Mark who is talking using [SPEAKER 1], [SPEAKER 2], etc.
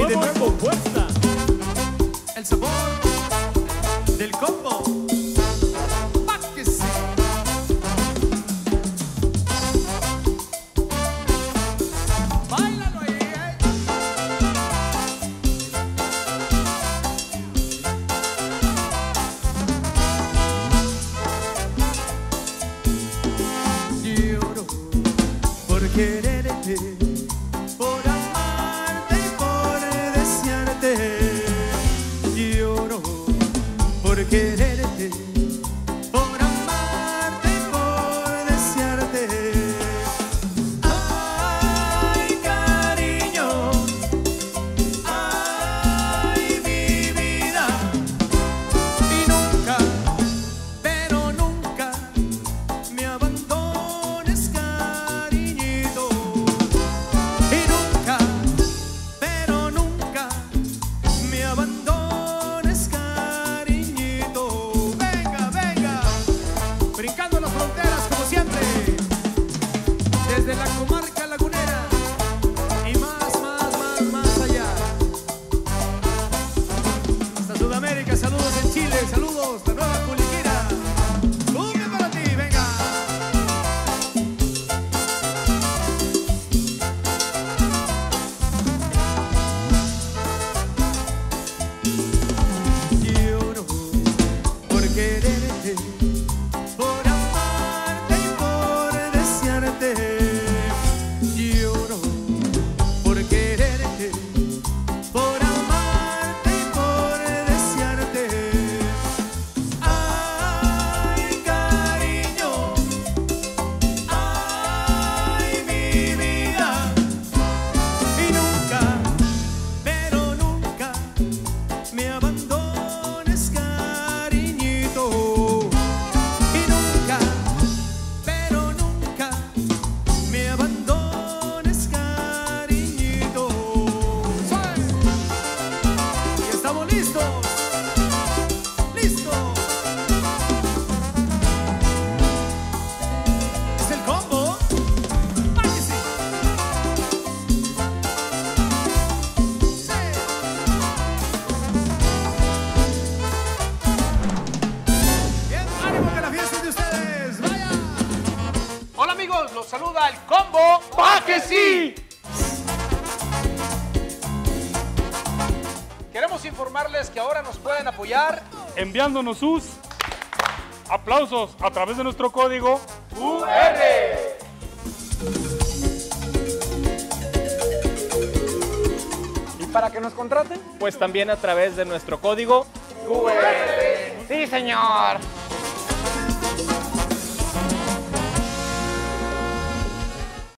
[SPEAKER 1] Y de nuevo
[SPEAKER 2] cuesta
[SPEAKER 1] el sabor del combo. Eh. Quererte. por quererte. de
[SPEAKER 2] la Saluda el combo. ¡Pa que sí! Queremos informarles que ahora nos pueden apoyar
[SPEAKER 3] enviándonos sus aplausos a través de nuestro código QR.
[SPEAKER 4] ¿Y para que nos contraten? Pues también a través de nuestro código QR.
[SPEAKER 5] Sí, señor.